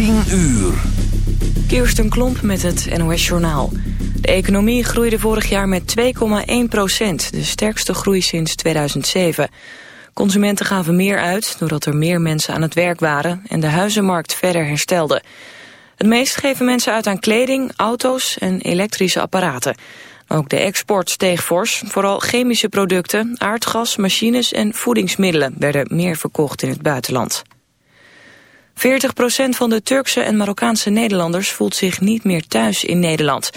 10 uur. Kirsten Klomp met het NOS-journaal. De economie groeide vorig jaar met 2,1 procent, de sterkste groei sinds 2007. Consumenten gaven meer uit doordat er meer mensen aan het werk waren... en de huizenmarkt verder herstelde. Het meest geven mensen uit aan kleding, auto's en elektrische apparaten. Ook de export steeg fors. Vooral chemische producten, aardgas, machines en voedingsmiddelen... werden meer verkocht in het buitenland. 40% van de Turkse en Marokkaanse Nederlanders voelt zich niet meer thuis in Nederland.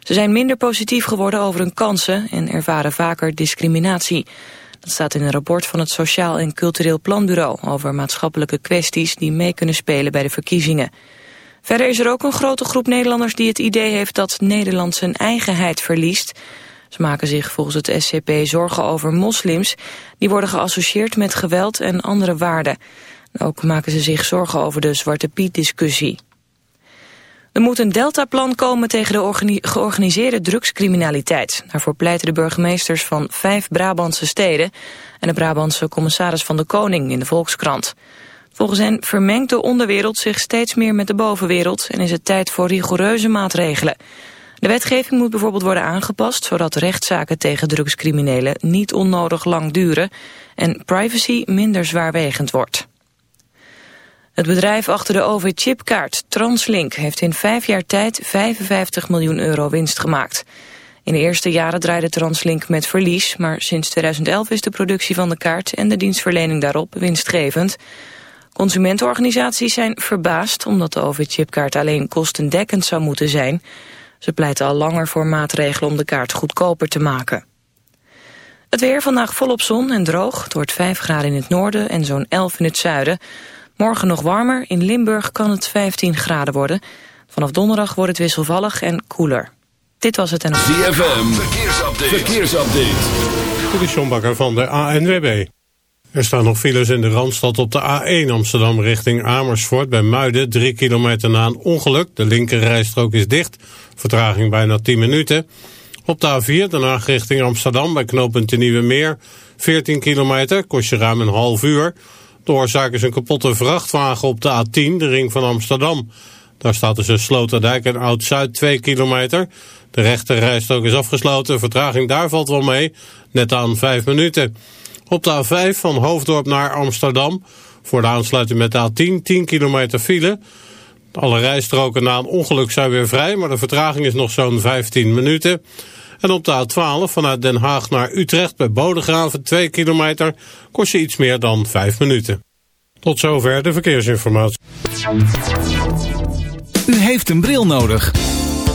Ze zijn minder positief geworden over hun kansen en ervaren vaker discriminatie. Dat staat in een rapport van het Sociaal en Cultureel Planbureau over maatschappelijke kwesties die mee kunnen spelen bij de verkiezingen. Verder is er ook een grote groep Nederlanders die het idee heeft dat Nederland zijn eigenheid verliest. Ze maken zich volgens het SCP zorgen over moslims. Die worden geassocieerd met geweld en andere waarden. Ook maken ze zich zorgen over de Zwarte Piet-discussie. Er moet een deltaplan komen tegen de georganiseerde drugscriminaliteit. Daarvoor pleiten de burgemeesters van vijf Brabantse steden... en de Brabantse commissaris van de Koning in de Volkskrant. Volgens hen vermengt de onderwereld zich steeds meer met de bovenwereld... en is het tijd voor rigoureuze maatregelen. De wetgeving moet bijvoorbeeld worden aangepast... zodat rechtszaken tegen drugscriminelen niet onnodig lang duren... en privacy minder zwaarwegend wordt. Het bedrijf achter de OV-chipkaart, Translink, heeft in vijf jaar tijd 55 miljoen euro winst gemaakt. In de eerste jaren draaide Translink met verlies, maar sinds 2011 is de productie van de kaart en de dienstverlening daarop winstgevend. Consumentenorganisaties zijn verbaasd omdat de OV-chipkaart alleen kostendekkend zou moeten zijn. Ze pleiten al langer voor maatregelen om de kaart goedkoper te maken. Het weer vandaag volop zon en droog. Het wordt 5 graden in het noorden en zo'n 11 in het zuiden. Morgen nog warmer. In Limburg kan het 15 graden worden. Vanaf donderdag wordt het wisselvallig en koeler. Dit was het en... ZFM, verkeersupdate. verkeersupdate. Dit is van de ANWB. Er staan nog files in de Randstad op de A1 Amsterdam richting Amersfoort bij Muiden. Drie kilometer na een ongeluk. De linkerrijstrook is dicht. Vertraging bijna 10 minuten. Op de A4 daarna richting Amsterdam bij knooppunt de Nieuwe Meer. 14 kilometer, kost je ruim een half uur. De oorzaak is een kapotte vrachtwagen op de A10, de ring van Amsterdam. Daar staat tussen Sloterdijk en Oud-Zuid 2 kilometer. De rechte rijstrook is afgesloten, vertraging daar valt wel mee, net aan 5 minuten. Op de A5 van Hoofddorp naar Amsterdam, voor de aansluiting met de A10, 10 kilometer file. Alle rijstroken na een ongeluk zijn weer vrij, maar de vertraging is nog zo'n 15 minuten. En op de A12 vanuit Den Haag naar Utrecht bij Bodegraven 2 kilometer kost je iets meer dan 5 minuten. Tot zover de verkeersinformatie. U heeft een bril nodig.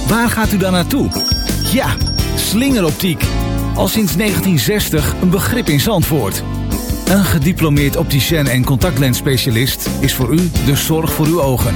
Waar gaat u dan naartoe? Ja, slingeroptiek. Al sinds 1960 een begrip in Zandvoort. Een gediplomeerd opticien en contactlensspecialist is voor u de zorg voor uw ogen.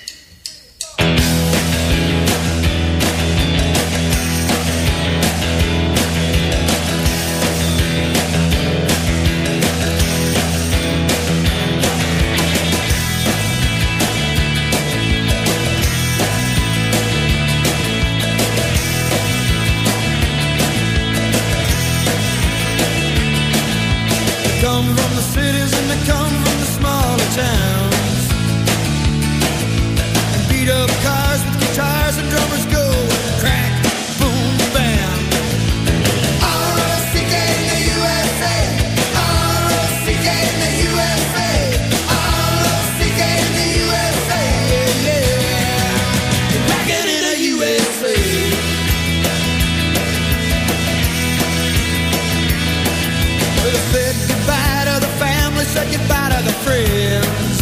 out of the friends.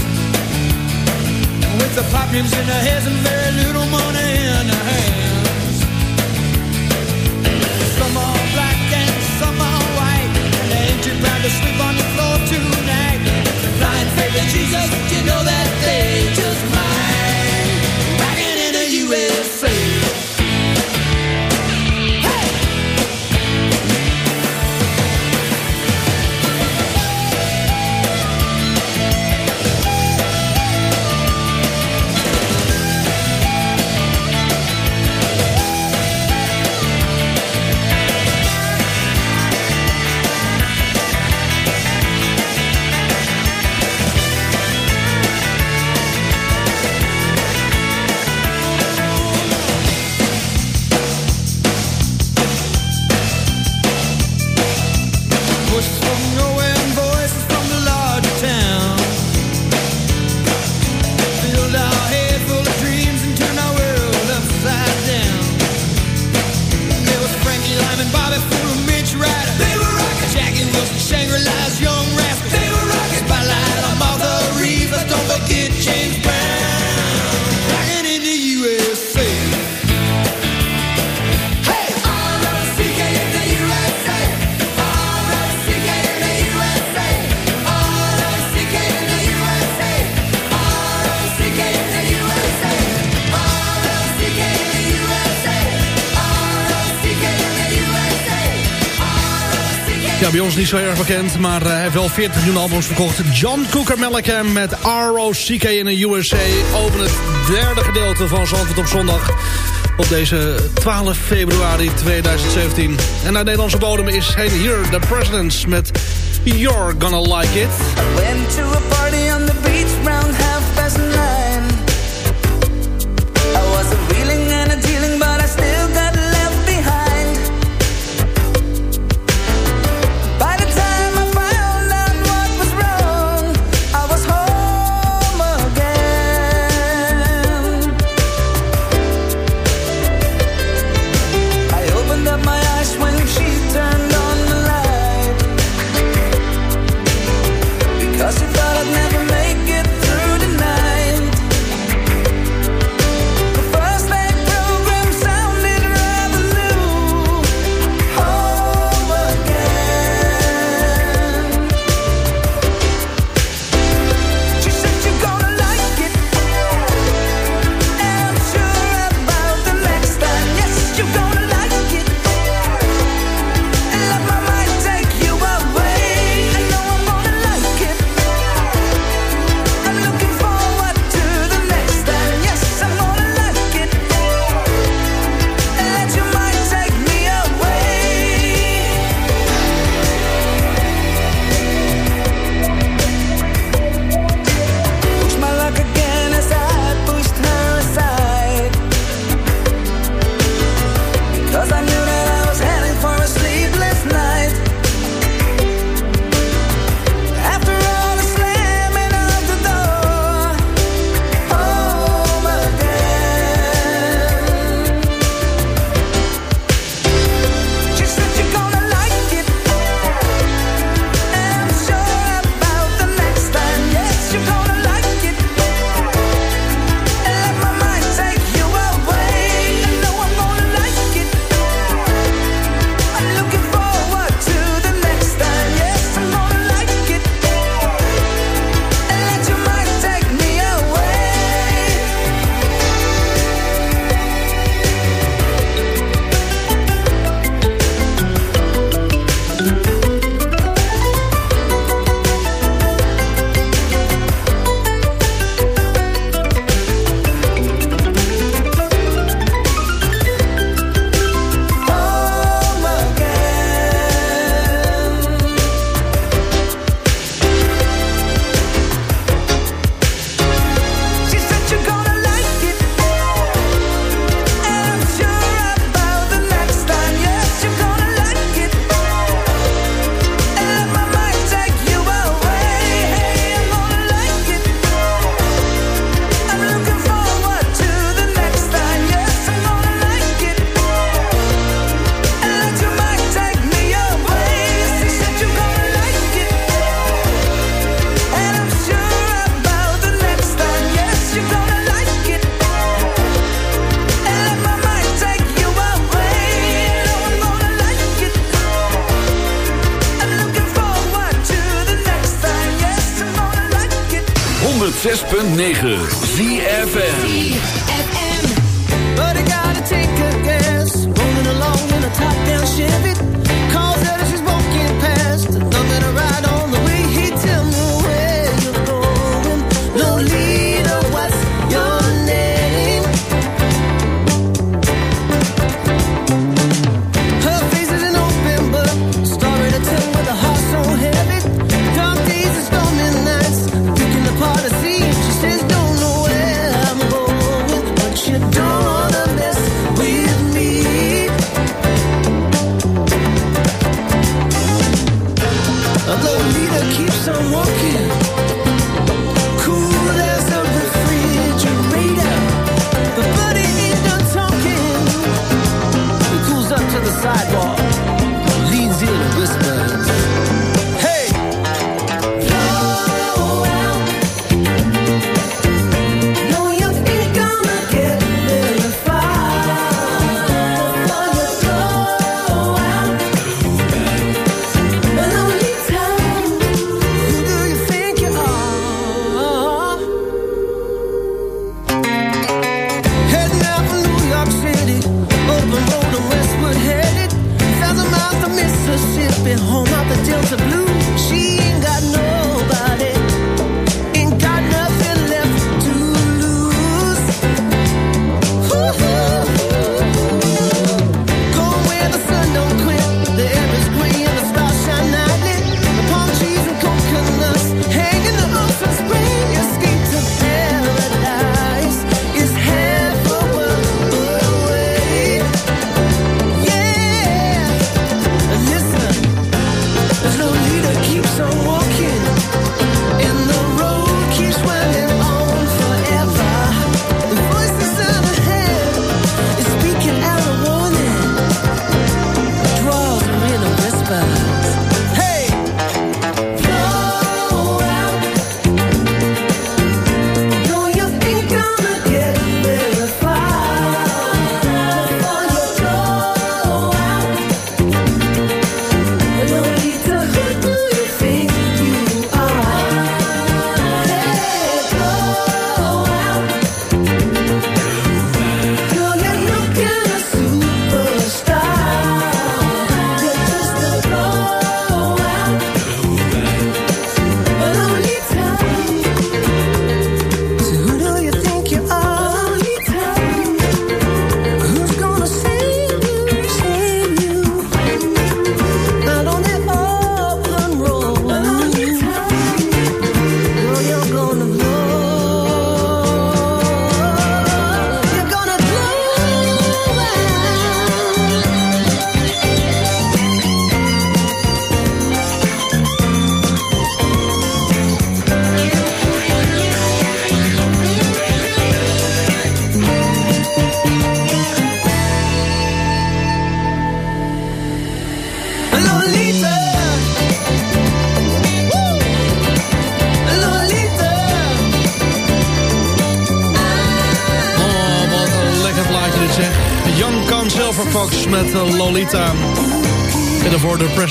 And with the pop in their hair and very little money in their hands. Some are black and some are white. And they ain't too proud to sleep on the floor tonight. Blind baby Jesus, you know that. zo erg bekend, maar eh, hij heeft wel 40 miljoen albums verkocht. John Cooker Mellicam met R.O.C.K. in de USA. Open het derde gedeelte van Zandvoort op zondag. Op deze 12 februari 2017. En naar Nederlandse bodem is heen hier de Presidents met You're Gonna Like It.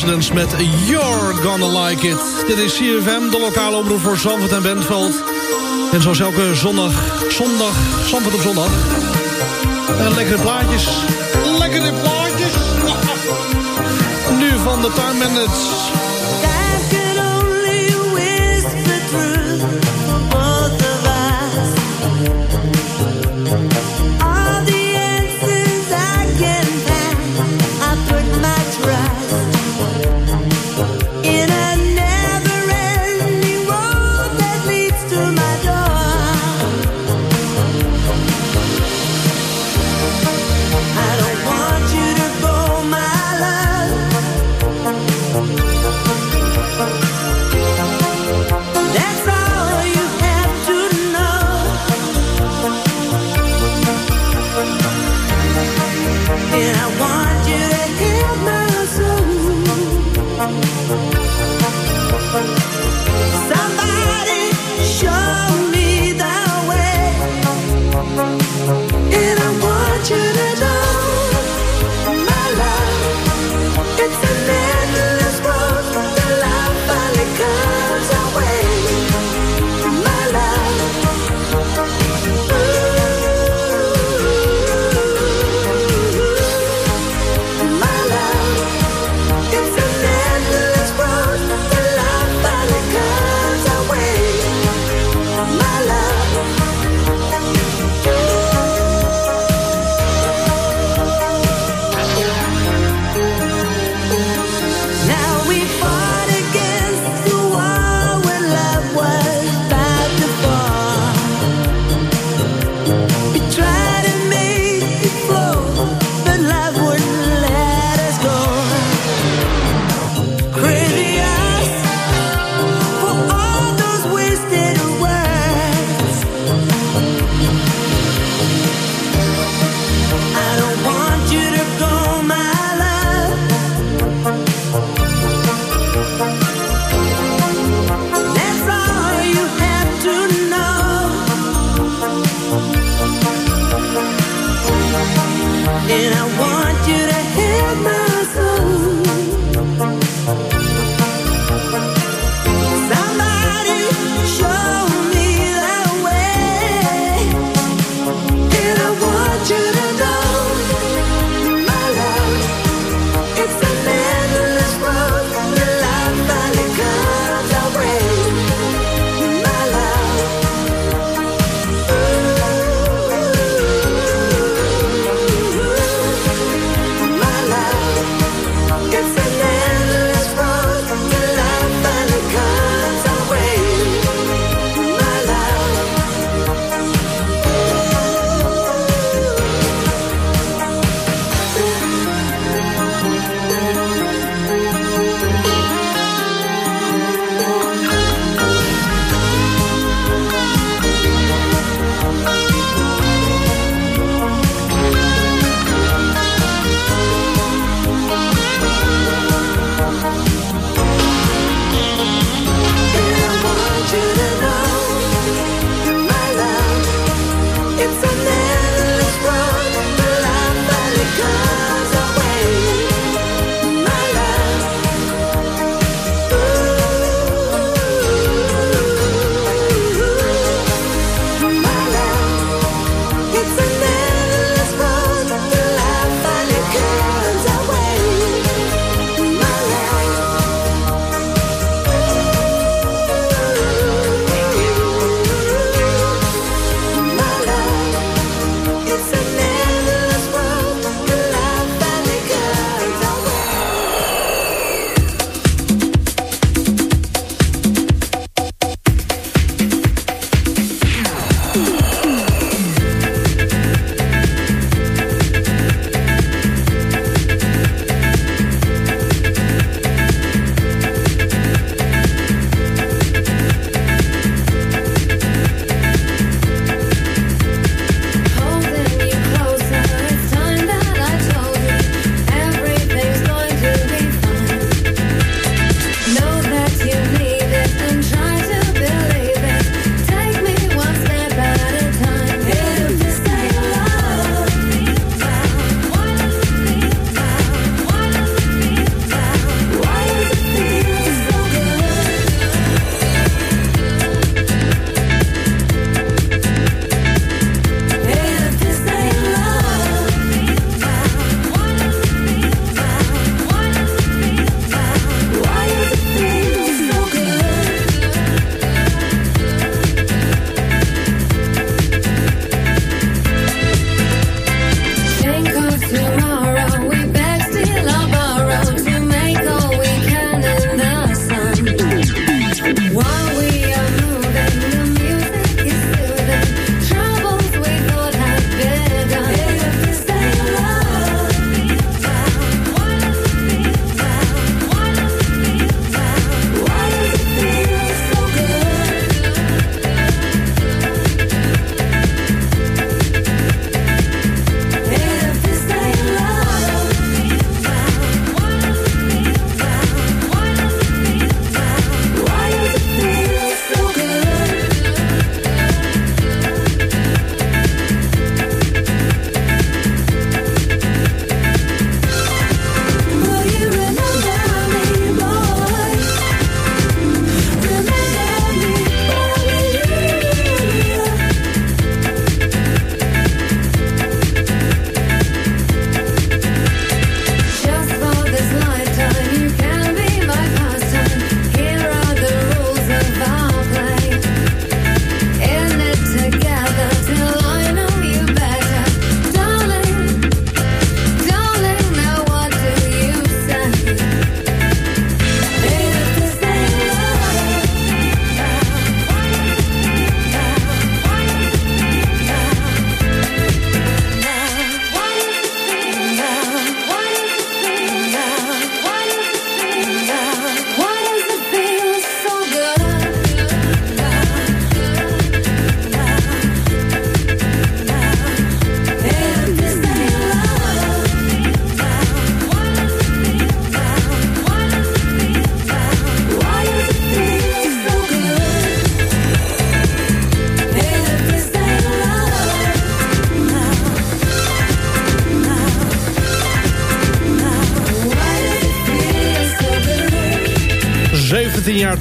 Met You're Gonna Like It. Dit is CFM, de lokale omroep voor Zandvoort en Bentveld. En zoals elke zondag, zondag, Zandvoort op zondag. En lekkere plaatjes. Lekkere plaatjes. Nu van de Time Minutes.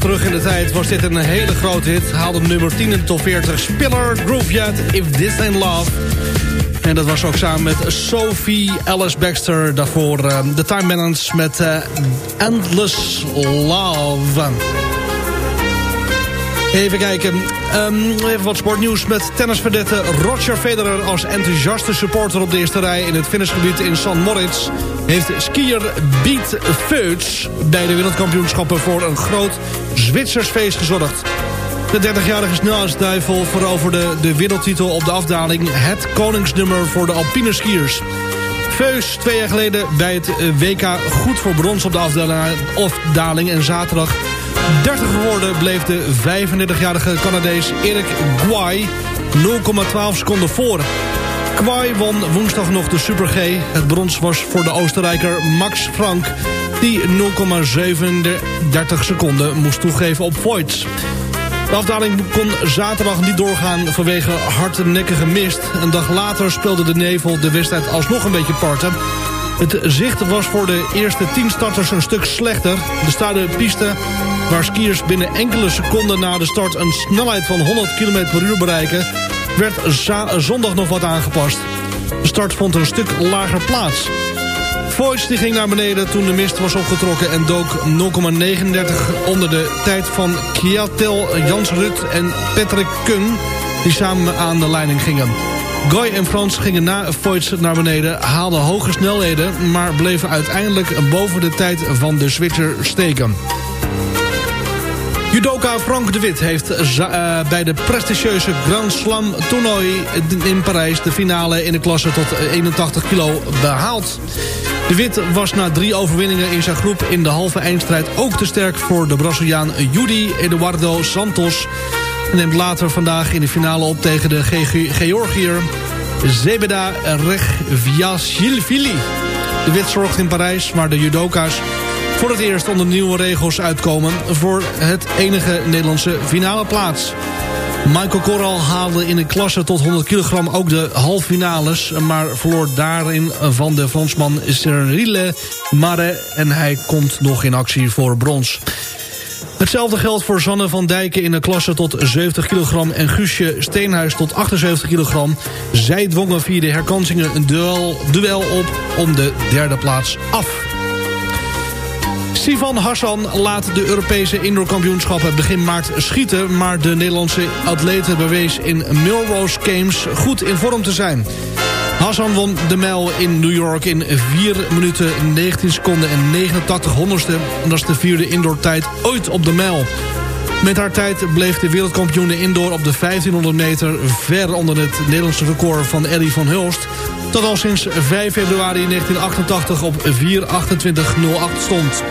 Terug in de tijd was dit een hele grote hit. Haalde nummer 10 in de top 40. Spiller, Groove If This Ain't Love. En dat was ook samen met Sophie Alice Baxter. Daarvoor uh, The Time Balance met uh, Endless Love. Even kijken. Um, even wat sportnieuws met tennisverdette Roger Federer... als enthousiaste supporter op de eerste rij in het finishgebied in San Moritz... heeft skier Beat Feuts bij de wereldkampioenschappen... voor een groot Zwitsers feest gezorgd. De 30-jarige snelheidsduivel veroverde de wereldtitel op de afdaling... het koningsnummer voor de alpine skiers. Feus twee jaar geleden bij het WK goed voor brons op de afdaling... en zaterdag 30 geworden bleef de 35-jarige Canadees Erik Guay 0,12 seconden voor. Kwai won woensdag nog de Super G. Het brons was voor de Oostenrijker Max Frank... die 0,37 seconden moest toegeven op Voigt. De afdaling kon zaterdag niet doorgaan vanwege hardnekkige mist. Een dag later speelde de nevel de wedstrijd alsnog een beetje parten. Het zicht was voor de eerste 10 starters een stuk slechter. De staande piste waar skiers binnen enkele seconden na de start... een snelheid van 100 km per uur bereiken... werd zondag nog wat aangepast. De start vond een stuk lager plaats. Voice die ging naar beneden toen de mist was opgetrokken... en dook 0,39 onder de tijd van Kjatel Jansrut en Patrick Kun... die samen aan de leiding gingen. Goy en Frans gingen na Voigt naar beneden, haalden hoge snelheden... maar bleven uiteindelijk boven de tijd van de Zwitser steken. Judoka Frank de Wit heeft uh, bij de prestigieuze Grand Slam toernooi in Parijs... de finale in de klasse tot 81 kilo behaald. De Wit was na drie overwinningen in zijn groep in de halve eindstrijd... ook te sterk voor de Braziliaan Judy Eduardo Santos... en neemt later vandaag in de finale op tegen de Ge Georgiër Zebeda Regviashvili. De Wit zorgt in Parijs, waar de judoka's voor het eerst onder nieuwe regels uitkomen... voor het enige Nederlandse finale plaats. Michael Corral haalde in de klasse tot 100 kilogram ook de halffinales... maar verloor daarin van de Fransman Cyrille Mare... en hij komt nog in actie voor brons. Hetzelfde geldt voor Zanne van Dijken in de klasse tot 70 kilogram... en Guusje Steenhuis tot 78 kilogram. Zij dwongen via de herkansingen een duel, duel op om de derde plaats af. Sivan Hassan laat de Europese indoorkampioenschappen begin maart schieten... maar de Nederlandse atleten bewees in Milrose Games goed in vorm te zijn. Hassan won de mijl in New York in 4 minuten 19 seconden en 89 honderdste. En dat is de vierde indoortijd ooit op de mijl. Met haar tijd bleef de wereldkampioen indoor op de 1500 meter... ver onder het Nederlandse record van Ellie van Hulst... dat al sinds 5 februari 1988 op 4.28.08 stond.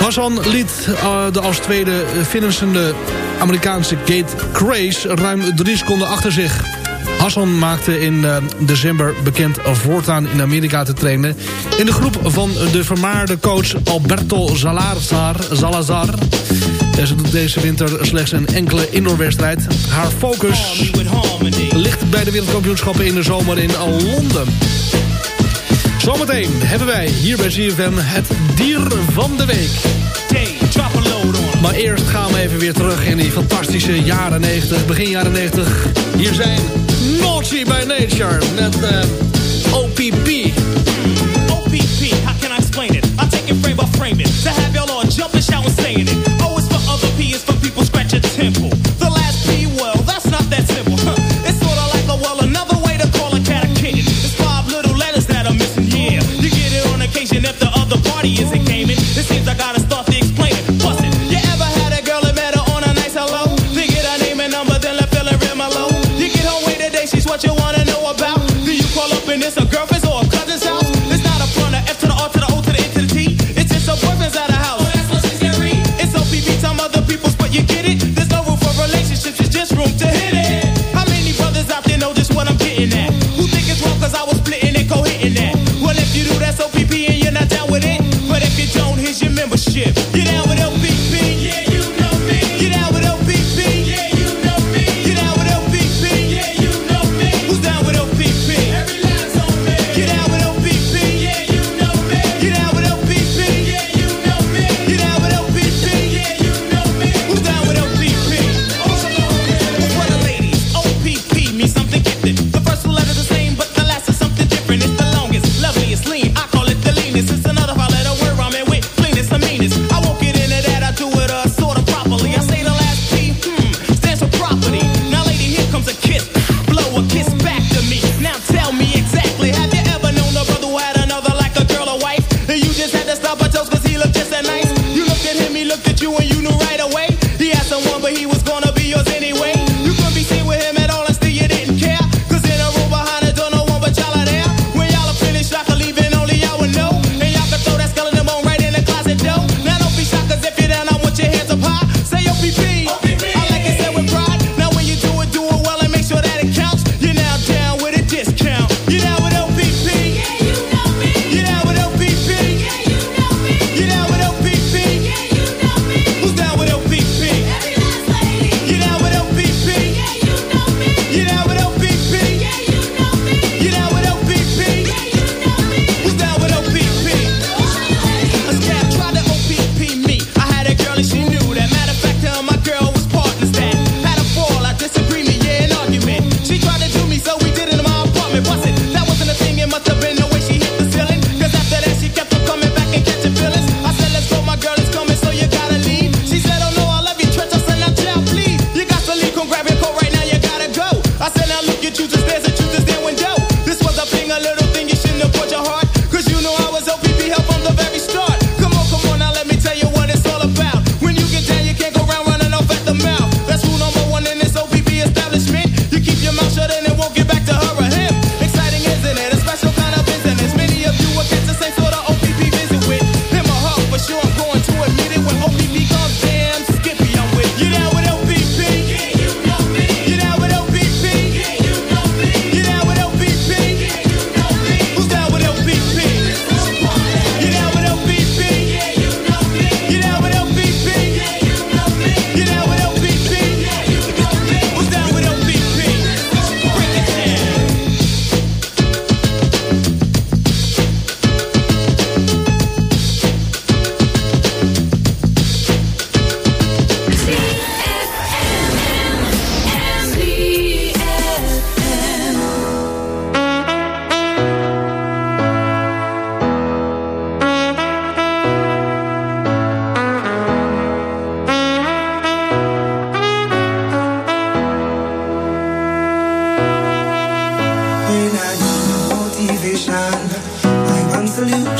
Hassan liet uh, de als tweede finishende Amerikaanse Gate Craze... ruim 3 seconden achter zich. Hassan maakte in uh, december bekend voortaan in Amerika te trainen... in de groep van de vermaarde coach Alberto Salazar. Salazar. Ze doet deze winter slechts een enkele indoorwedstrijd. Haar focus ligt bij de wereldkampioenschappen in de zomer in Londen. Zometeen hebben wij hier bij ZFM het dier van de week. Maar eerst gaan we even weer terug in die fantastische jaren 90, begin jaren 90. Hier zijn Naughty by Nature met uh, OPP. OPP, how can I explain it? I take it frame by frame. To have y'all on jumping, shouting, saying it.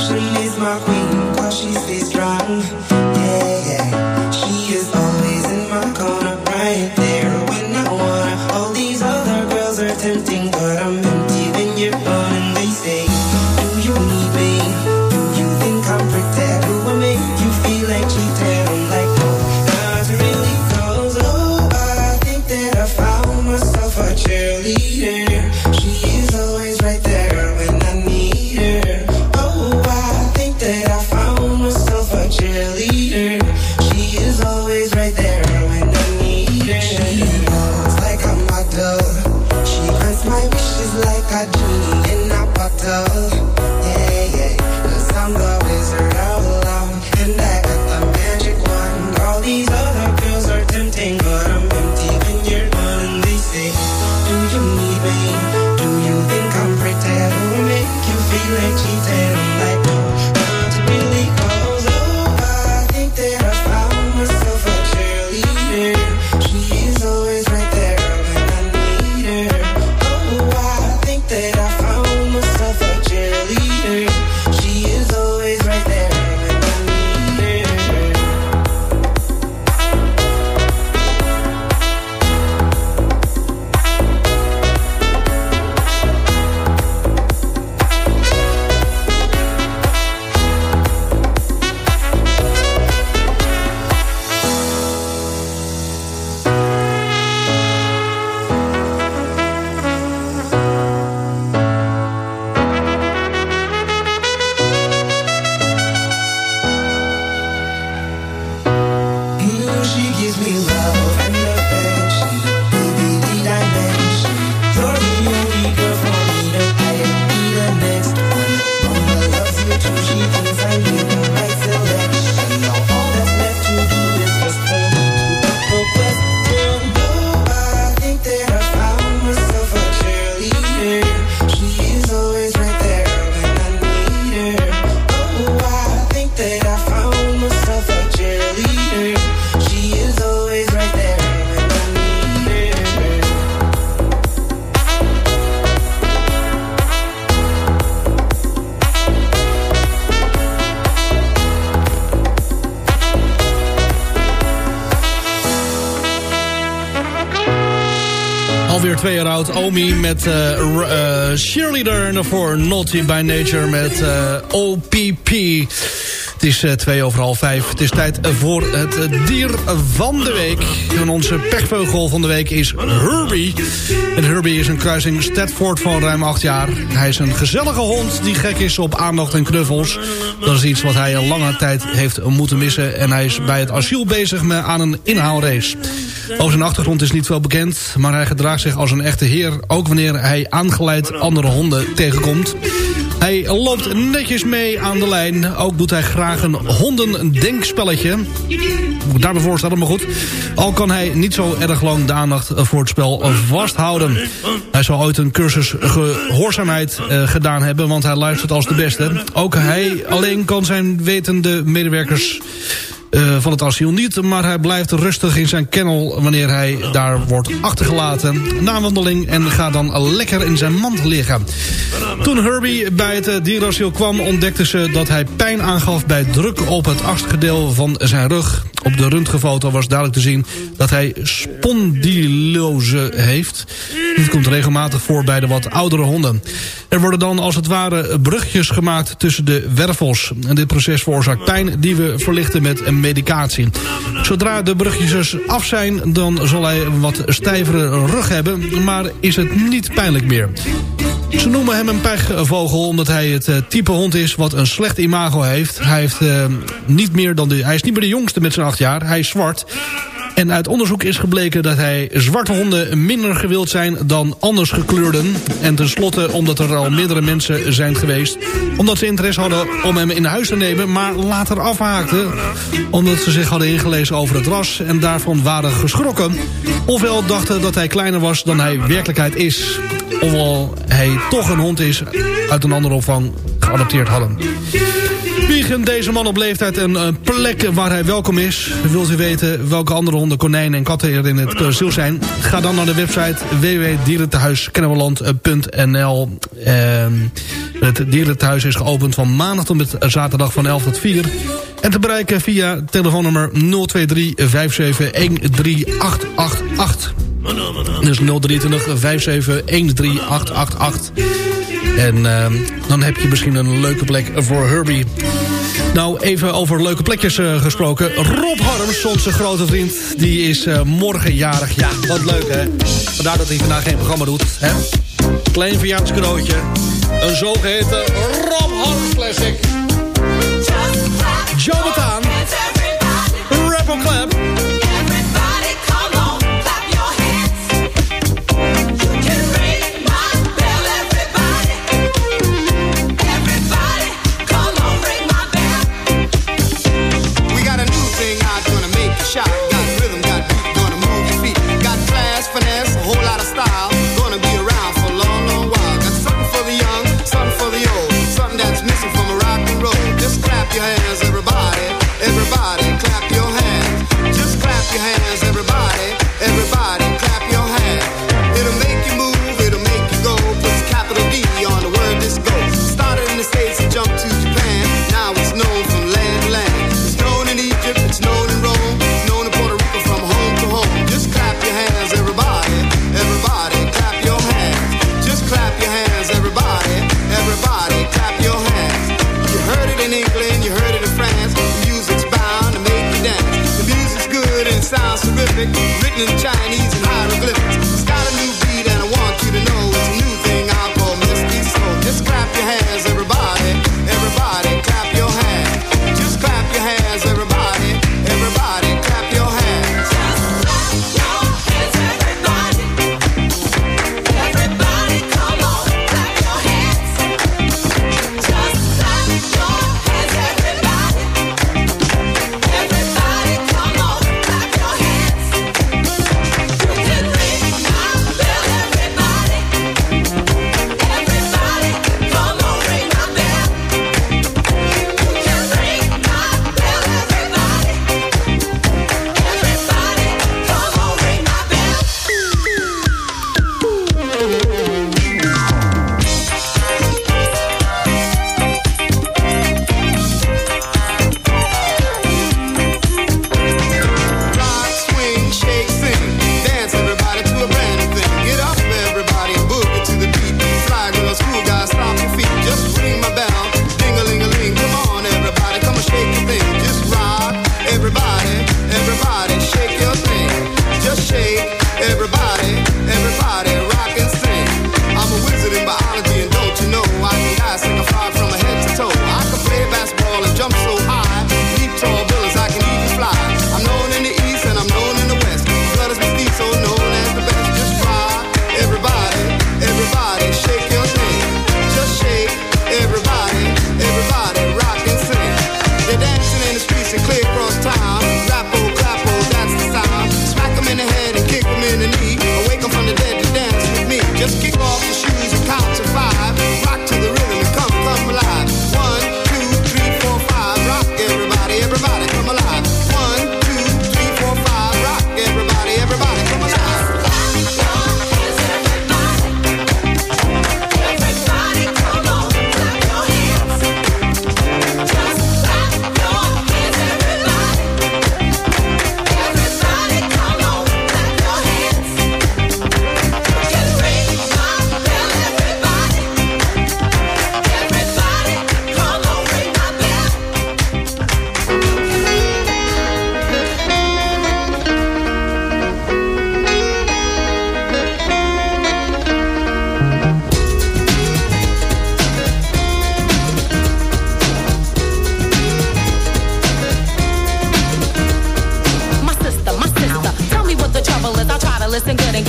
She is my queen, cause she stays strong. Yeah, yeah. Omi met uh, uh, Cheerleader. Daarvoor Naughty by Nature met uh, OPP. Het is twee over half vijf. Het is tijd voor het dier van de week. En onze pechvogel van de week is Herbie. En Herbie is een kruising Stedford van ruim acht jaar. Hij is een gezellige hond die gek is op aandacht en knuffels. Dat is iets wat hij een lange tijd heeft moeten missen. En hij is bij het asiel bezig met, aan een inhaalrace. Over zijn achtergrond is niet veel bekend, maar hij gedraagt zich als een echte heer... ook wanneer hij aangeleid andere honden tegenkomt. Hij loopt netjes mee aan de lijn. Ook doet hij graag een hondendenkspelletje. Daarbij voorstellen, maar goed. Al kan hij niet zo erg lang de aandacht voor het spel vasthouden. Hij zal ooit een cursus gehoorzaamheid uh, gedaan hebben... want hij luistert als de beste. Ook hij alleen kan zijn wetende medewerkers uh, van het asiel niet. Maar hij blijft rustig in zijn kennel wanneer hij daar wordt achtergelaten. Na wandeling en gaat dan lekker in zijn mand liggen. Toen Herbie bij het uh, dierasiel kwam ontdekte ze dat hij pijn aangaf bij druk op het achtergedeel van zijn rug. Op de röntgenfoto was duidelijk te zien dat hij spondylose heeft. Dit komt regelmatig voor bij de wat oudere honden. Er worden dan als het ware brugjes gemaakt tussen de wervels. En dit proces veroorzaakt pijn die we verlichten met een medicatie. Zodra de brugjes af zijn, dan zal hij een wat stijvere rug hebben... maar is het niet pijnlijk meer. Ze noemen hem een pechvogel omdat hij het type hond is wat een slecht imago heeft. Hij, heeft, uh, niet meer dan de, hij is niet meer de jongste met zijn acht jaar. Hij is zwart. En uit onderzoek is gebleken dat hij zwarte honden minder gewild zijn dan anders gekleurden. En tenslotte omdat er al meerdere mensen zijn geweest. Omdat ze interesse hadden om hem in huis te nemen, maar later afhaakten. Omdat ze zich hadden ingelezen over het ras en daarvan waren geschrokken. Ofwel dachten dat hij kleiner was dan hij werkelijkheid is. Ofwel hij toch een hond is uit een andere opvang geadopteerd hadden. Biegen deze man op leeftijd een plek waar hij welkom is. Wilt u weten welke andere honden, konijnen en katten er in het asiel zijn? Ga dan naar de website www.dierentehuiskennemerland.nl Het dierentehuis is geopend van maandag tot met zaterdag van 11 tot 4. En te bereiken via telefoonnummer 023 57 13888. Dus 023 57 13888. En uh, dan heb je misschien een leuke plek voor Herbie. Nou, even over leuke plekjes uh, gesproken. Rob Harms, onze grote vriend, die is uh, morgen jarig. Ja, wat leuk hè. Vandaar dat hij vandaag geen programma doet. Hè? Klein verjaarscadeautje. Een zogeheten Rob Harms Classic. Joe Bataan. Rapper Clap.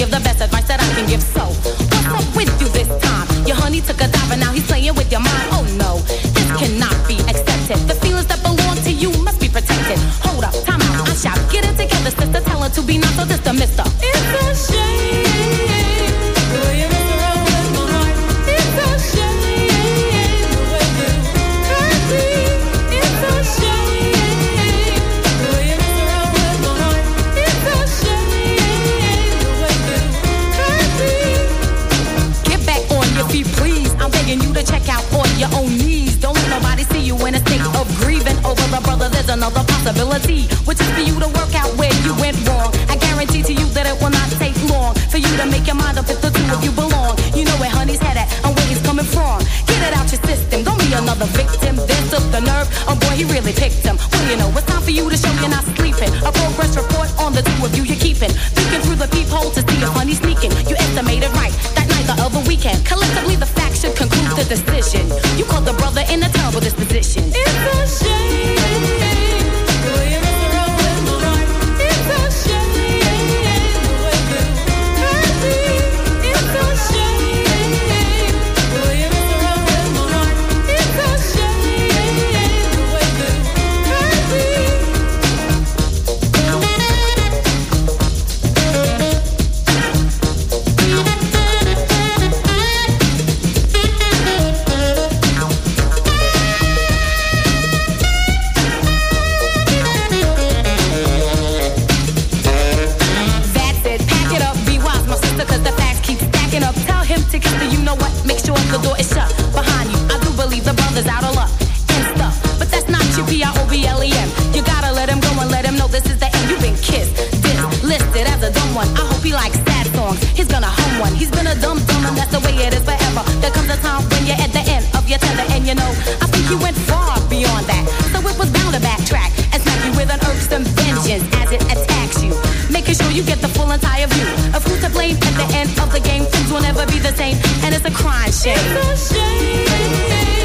is the best advice that I can give. So, what's up with you this time? Your honey took a dive and now he's playing with your mind. Oh no, this cannot be accepted. The feelings that belong to you must be protected. Hold up, time out, I shout. Get it together, sister. Tell her to be not so distant, mister. It's a shame. Another possibility, which is for you to work out where you went wrong. I guarantee to you that it will not take long for you to make your mind up if the two of you belong. You know where honey's head at and where he's coming from. Get it out your system, don't be another victim. Then took the nerve, oh boy, he really picked him. Do you know? It's time for you to show you're not sleeping. A progress report on the two of you you're keeping. Peeking through the peephole to see if honey's sneaking. You estimated right that night the other weekend. Collectively, the facts should conclude the decision. You called the brother in a terrible disposition. It's a shame. P-I-O-B-L-E-M. You gotta let him go and let him know this is the end. You've been kissed, dissed, listed as a dumb one. I hope he likes sad songs. He's gonna hum one. He's been a dumb dumb and that's the way it is forever. There comes a time when you're at the end of your tether and you know, I think you went far beyond that. So it was bound to backtrack and smack you with an irksome vengeance as it attacks you. Making sure you get the full entire view of who's to blame at the end of the game. Things will never be the same, and it's a crime shame. It's a shame.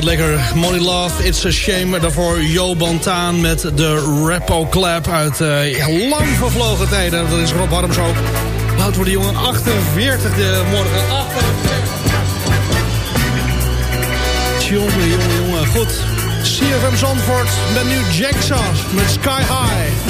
Wat lekker. Money Love, It's a Shame. Daarvoor Jo Bantaan met de Rappo Clap uit eh, lang vervlogen tijden. Dat is Rob Harms ook. Oud wordt die jongen? 48 de morgen. 48. Jongen, jongen, jongen. Goed. CFM Zandvoort met nu Jackson met Sky High.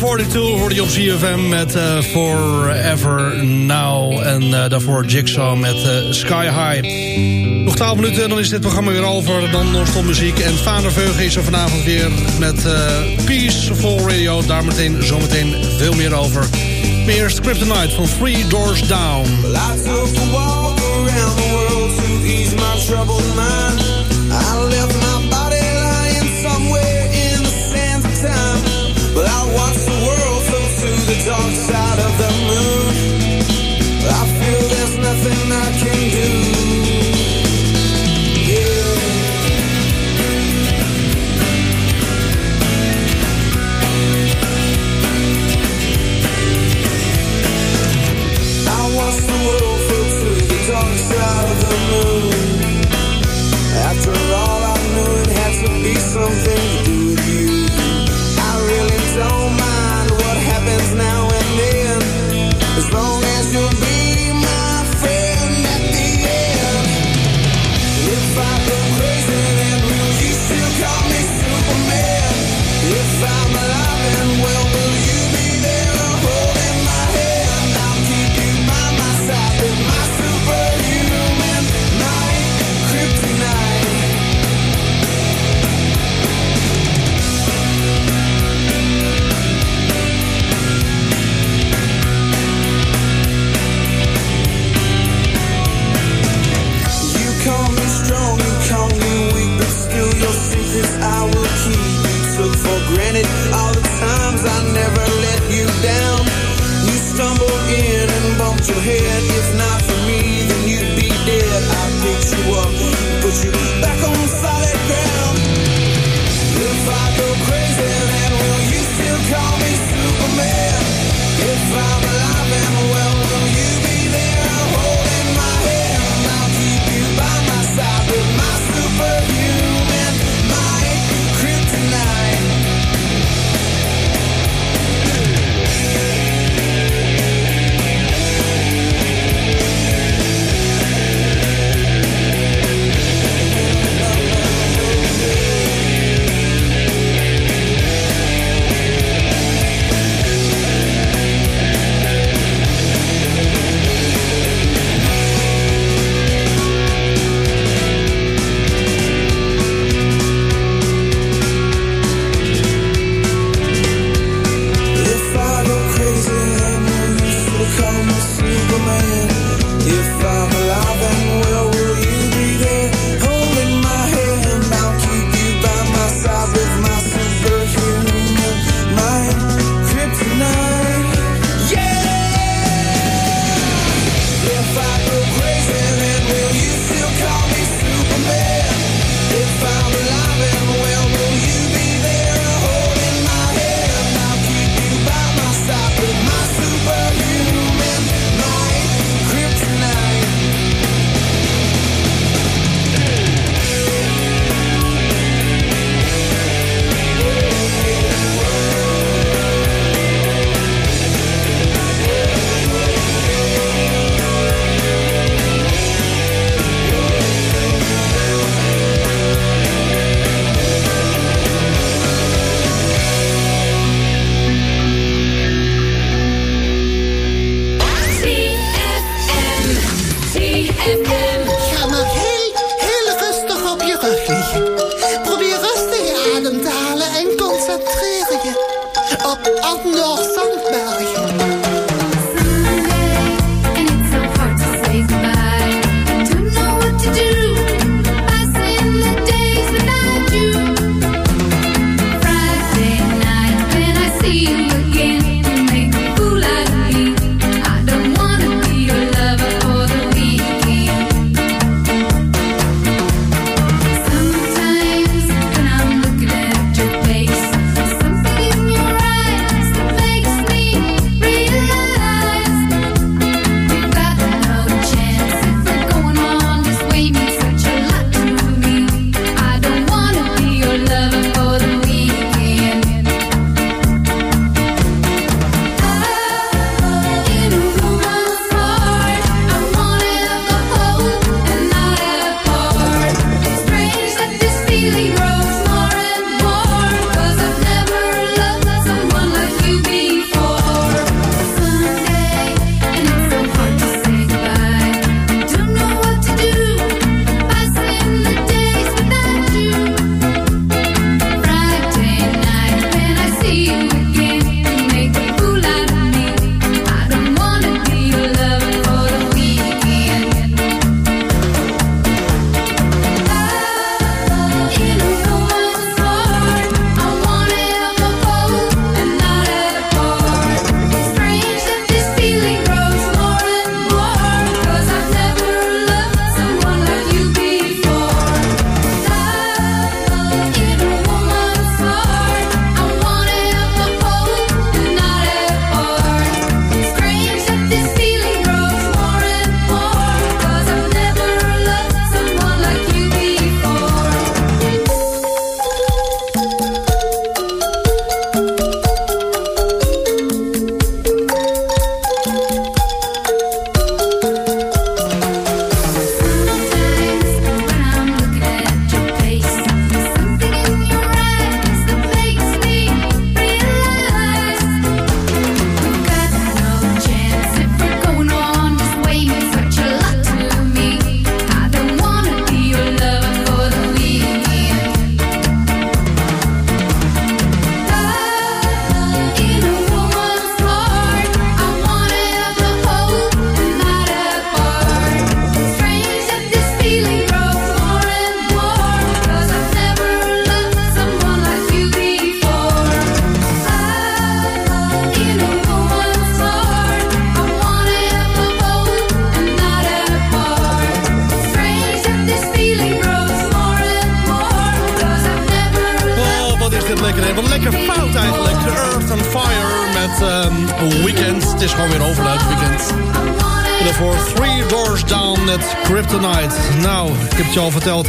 42 hoorde je op CFM met uh, Forever Now. En uh, daarvoor Jigsaw met uh, Sky High. Nog 12 minuten en dan is dit programma weer over. Dan non muziek. En Vader Veugen is er vanavond weer met Peaceful Radio. Daar meteen, zometeen veel meer over. Maar eerst Kryptonite van Three Doors Down. Well, I took around the world to my troubled mind. I left my body lying somewhere in the sands of time. But I watched dark side of the moon. I feel there's nothing I can do.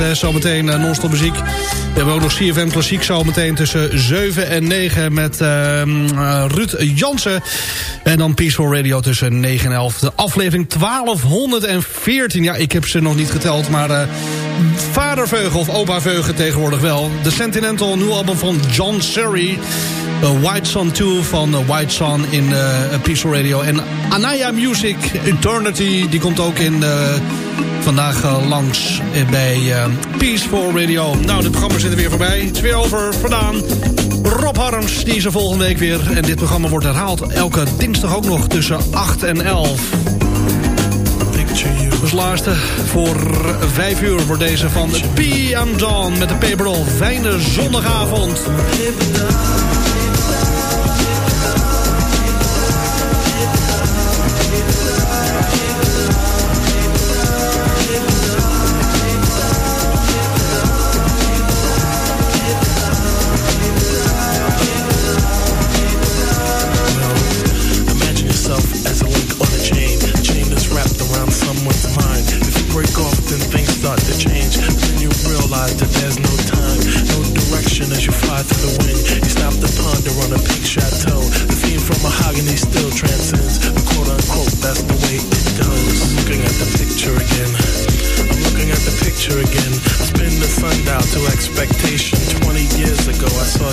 Hè, zometeen uh, non-stop muziek. We hebben ook nog CFM Klassiek zometeen tussen 7 en 9... met uh, Ruud Jansen. En dan Peaceful Radio tussen 9 en 11. De aflevering 1214. Ja, ik heb ze nog niet geteld, maar... Uh, vader Veugen of opa Veugen tegenwoordig wel. De Sentimental, nieuw album van John Surrey... Uh, White Sun 2 van uh, White Sun in uh, Peaceful Radio. En Anaya Music Eternity, die komt ook in vandaag langs bij Peaceful Radio. Nou, dit programma zit er weer voorbij. Het is weer over vandaan. Rob Harms, die is er volgende week weer. En dit programma wordt herhaald elke dinsdag ook nog tussen 8 en 11. Als laatste voor 5 uur voor deze van PM Dawn met de Paperdoll. Fijne zondagavond.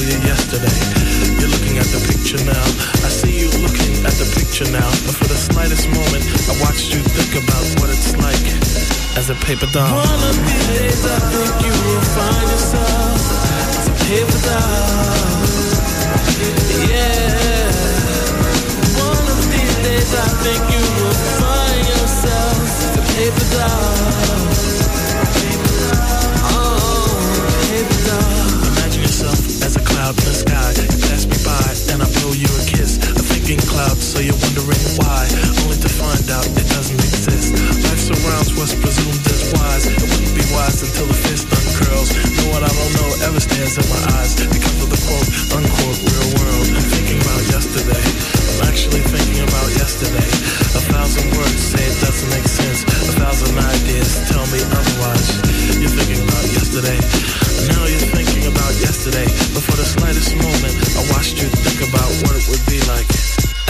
you yesterday. You're looking at the picture now. I see you looking at the picture now. But for the slightest moment, I watched you think about what it's like as a paper doll. One of these days, I think you will find yourself as a paper doll. Yeah. One of these days, I think you will find yourself as a paper doll. As in the sky. You pass me by and I blow you a kiss. A thinking cloud, so you're wondering why. Only to find out it doesn't exist. Life surrounds what's presumed as wise. It wouldn't be wise until the fist uncurls. Know what I don't know ever stares in my eyes because of the quote unquote real world. I'm thinking about yesterday. I'm actually thinking about yesterday. A thousand words say it doesn't make sense. A thousand ideas tell me otherwise. You're thinking about yesterday. Now you're thinking about yesterday. But for the slightest moment, I watched you think about what it would be like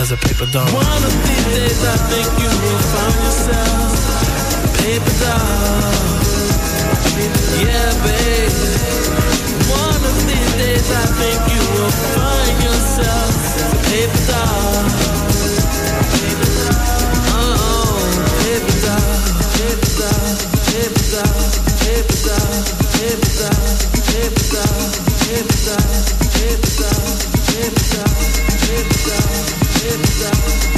as a paper doll. One of these days I think you will find yourself a paper doll. Yeah, babe. One of these days I think you will find yourself a paper doll. Oh, paper doll, paper doll, paper doll, paper doll, Hip-a-dub, hip-a-dub, hip-a-dub, hip-a-dub,